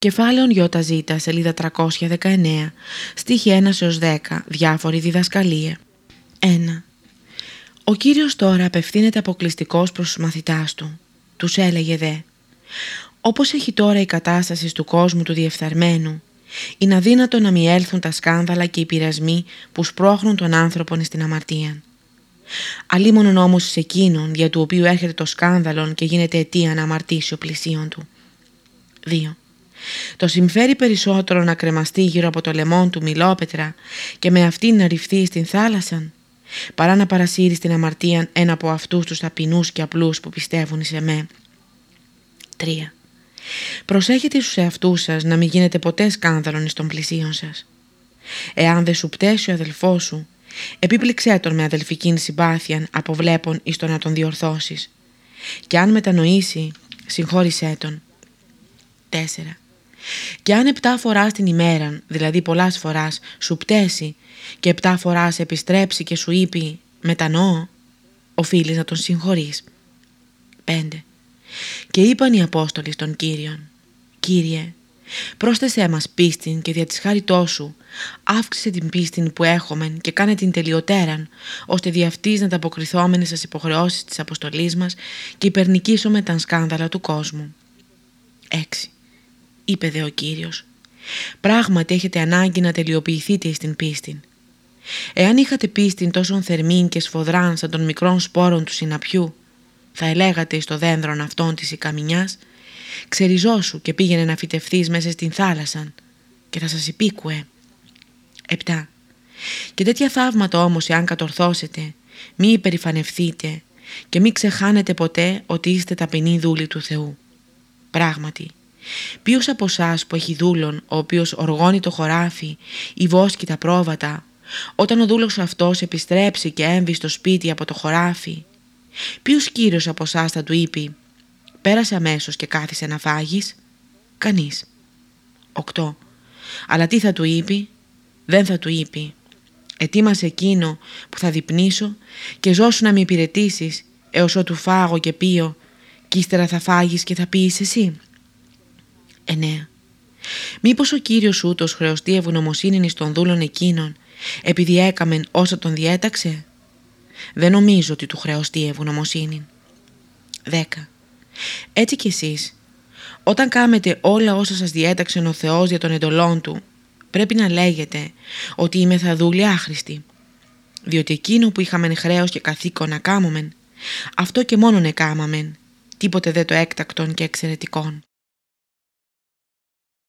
Κεφάλαιον ΙΖ, σελίδα 319, στίχη 1 έως 10, διάφορη διδασκαλία. 1. Ο Κύριος τώρα απευθύνεται αποκλειστικός προς τους μαθητάς του. Τους έλεγε δε «Όπως έχει τώρα η κατάσταση του κόσμου του διεφθαρμένου, είναι αδύνατο να μη έλθουν τα σκάνδαλα και οι πειρασμοί που σπρώχνουν τον άνθρωπον στην αμαρτία. Αλίμονον όμως σε εκείνον για του οποίου έρχεται το σκάνδαλο και γίνεται αιτία να αμαρτήσει ο πλησίον του. 2. Το συμφέρει περισσότερο να κρεμαστεί γύρω από το λαιμό του μιλόπετρα και με αυτήν να ρηφθεί στην θάλασσα, παρά να παρασύρει στην αμαρτία ένα από αυτούς τους ταπεινούς και απλούς που πιστεύουν σε με. 3. Προσέχετε στους εαυτούς σας να μην γίνετε ποτέ σκάνδαλον εις των πλησίων σας. Εάν δεν σου πτέσει ο αδελφός σου, επίπληξέ τον με αδελφικήν συμπάθεια αποβλέπων εις το να τον διορθώσεις. Και αν μετανοήσει, συγχώρησέ τον. 4. Και αν επτά φοράς την ημέρα, δηλαδή πολλάς φοράς, σου πτέσει και επτά φοράς επιστρέψει και σου είπε «μετανοώ», οφείλεις να τον συγχωρείς. 5. Και είπαν οι Απόστολοι στον Κύριον «Κύριε, πρόσθεσέ μας πίστην και δια της χάριτός σου, αύξησε την πίστην που έχουμε και κάνε την τελειωτέραν, ώστε δι' αυτής να τα αποκριθόμενοι στις υποχρεώσεις της αποστολής μας και υπερνικήσουμε τα σκάνδαλα του κόσμου». 6 είπε δε ο Κύριος. Πράγματι έχετε ανάγκη να τελειοποιηθείτε στην πίστη. Εάν είχατε πίστη τόσο θερμήν και σφοδράν σαν των μικρών σπόρων του συναπιού, θα ελέγατε στο δένδρον αυτών της ικαμινιάς, ξεριζώσου και πήγαινε να φυτευθείς μέσα στην θάλασσα και θα σας υπήκουε. 7. Και τέτοια θαύματα όμως εάν κατορθώσετε, μη υπερηφανευθείτε και μη ξεχάνετε ποτέ ότι είστε ταπεινοί δούλοι του Θεού. Πράγματι, Ποιος από εσάς που έχει δούλον, ο οποίος οργώνει το χωράφι ή βόσκει τα πρόβατα, όταν ο δούλος αυτός επιστρέψει και έμβει στο σπίτι από το χωράφι, ποιος κύριος από εσάς θα του είπε «Πέρασε αμέσως και κάθισε να φάγεις» Κανείς. 8. Αλλά τι θα του είπε, δεν θα του είπε «Ετοίμασε εκείνο που θα διπνήσω και ζώσου να με υπηρετήσεις έως ότου φάγω και πίω και ύστερα θα φάγεις και θα πεις εσύ». 9. Μήπως ο Κύριος ούτως χρεωστεί ευγνωμοσύνη στον δούλον εκείνον επειδή έκαμεν όσα τον διέταξε; Δεν νομίζω ότι του χρεωστεί ευγνωμοσύνη. 10. Έτσι κι εσείς, όταν κάμετε όλα όσα σας διέταξε ο Θεός για τον εντολόν Του, πρέπει να λέγετε ότι είμαι θα δούλη άχρηστη. Διότι εκείνο που είχαμε χρέος και καθήκον να κάμωμεν, αυτό και μόνον εκάμαμεν, τίποτε δεν το έκτακτον και εξαιρετικόν.